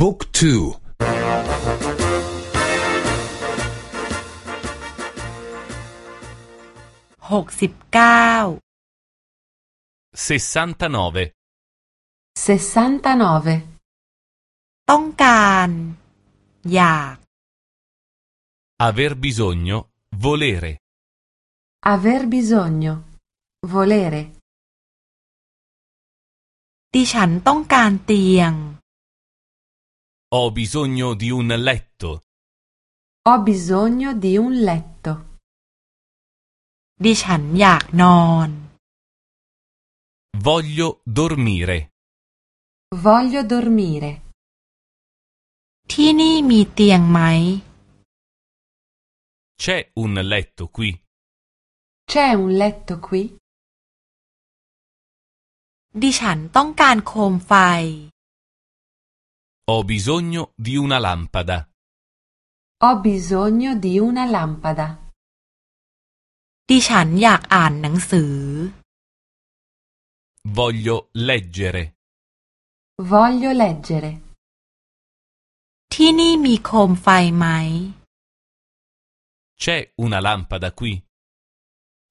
บุ๊กทู หกสิบเก้า 69. 69. ต้องการ อยาก Aver bisogno, volere. Aver bisogno. Volere. ดิฉันต้องการเตียง Ho bisogno di un letto. Ho bisogno di un letto. ดิฉันอยากนอน Voglio dormire. Voglio dormire. ที่นี่มีเตียงไหม C'è un letto qui. C'è un letto qui? ดิฉันต้องการโคมไฟ Ho bisogno di una lampada. Ho bisogno di una lampada. ดิฉันอยากอ่านหนังสือ Voglio leggere. Voglio leggere. ที่นี่มีโคมไฟไหม C'è una lampada qui.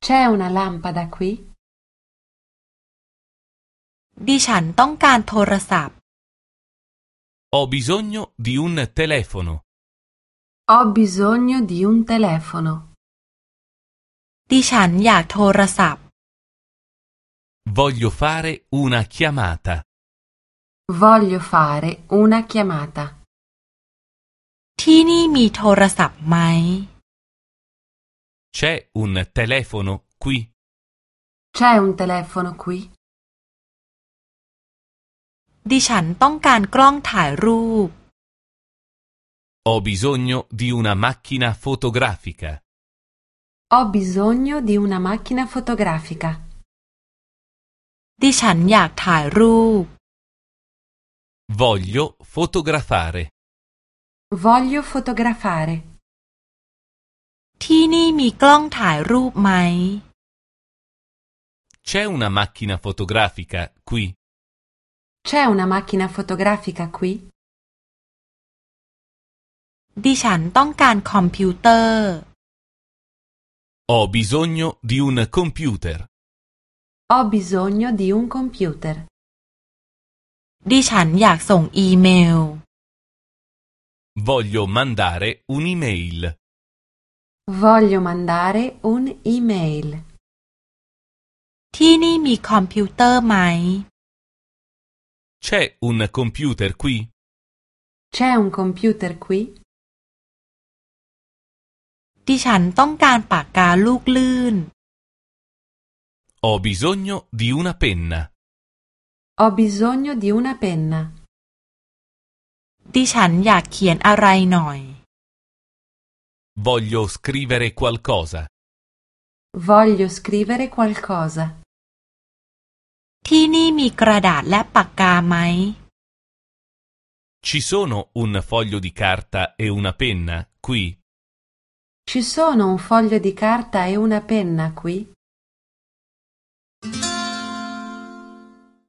C'è una lampada qui? ดิฉันต้องการโทรศัพท์ Ho bisogno di un telefono. Ho bisogno di un telefono. ดิฉันอยากโทรศัพท์ Voglio fare una chiamata. Voglio fare una chiamata. ที่นี่มีโทรศัพท์ไหม C'è un telefono qui. C'è un telefono qui? ดิฉันต้องการกล้องถ่ายรูป Ho bisogno di una macchina fotografica. Ho bisogno di una macchina fotografica. ดิฉันอยากถ่ายรูป Voglio fotografare. Voglio fotografare. ที่นี่มีกล้องถ่ายรูปไหม C'è una macchina fotografica qui. C'è una macchina fotografica qui? ดิฉันต้องการคอมพิวเตอร์ Ho bisogno di un computer. Ho bisogno di un computer. ดิฉันอยากส่งอีเมล Voglio mandare un'email. Voglio mandare un'email. ที่นี่มีคอมพิวเตอร์ไหม C'è un computer qui? C'è un computer qui? ดิฉันต้องการปากกาลูกลื่น Ho bisogno di una penna. Ho bisogno di una penna. ดิฉันอยากเขียนอะไรหน่อย Voglio scrivere qualcosa. Voglio scrivere qualcosa. ที่นี่มีกระดาษและปากกาไหม Ci sono un foglio di carta e una penna qui? Ci sono un foglio di carta e una penna qui?